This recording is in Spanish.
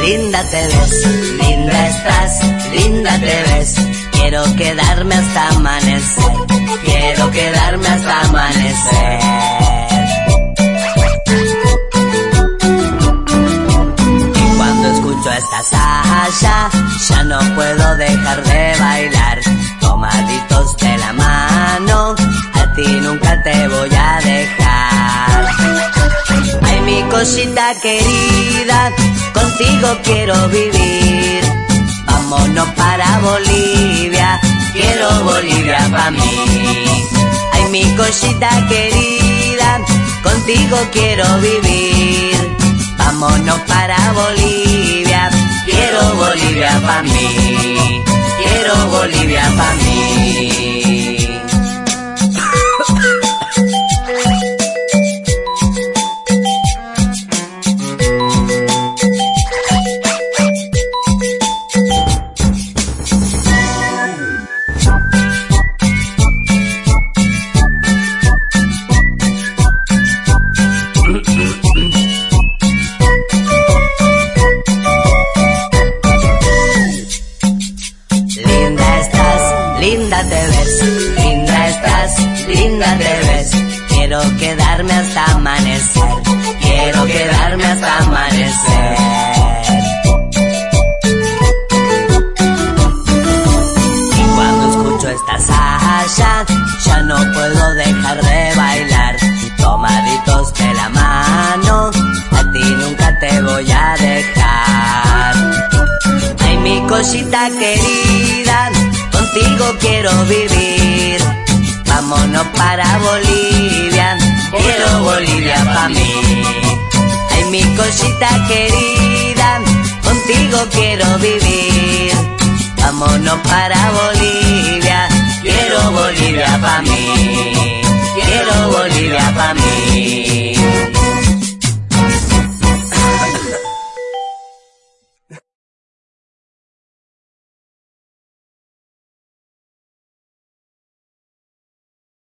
linda te ves, linda estás, linda te ves. Quiero quedarme hasta amanecer, quiero quedarme hasta amanecer. Y cuando escucho esta Sasha, ya no puedo dejar de bailar. Tomaditos de la mano, a ti nunca te voy a dejar. Ay, mi cosita querida, contigo quiero vivir. Vámonos para Bolivia, quiero Bolivia para mí. Ay, mi cosita querida, contigo quiero vivir. Vámonos para Bolivia, quiero Bolivia para mí. Quiero Bolivia para mí. Linda te ves. Quiero quedarme hasta amanecer, quiero quedarme hasta amanecer. Y cuando escucho esta Sasha, ya no puedo dejar de bailar. Tomaditos de la mano, a ti nunca te voy a dejar. Ay, mi cosita querida, contigo quiero vivir. Vámonos para Bolivia, quiero Bolivia para mí. Ay, mi cosita querida, contigo quiero vivir. Vámonos para Bolivia. Quiero Bolivia para mí.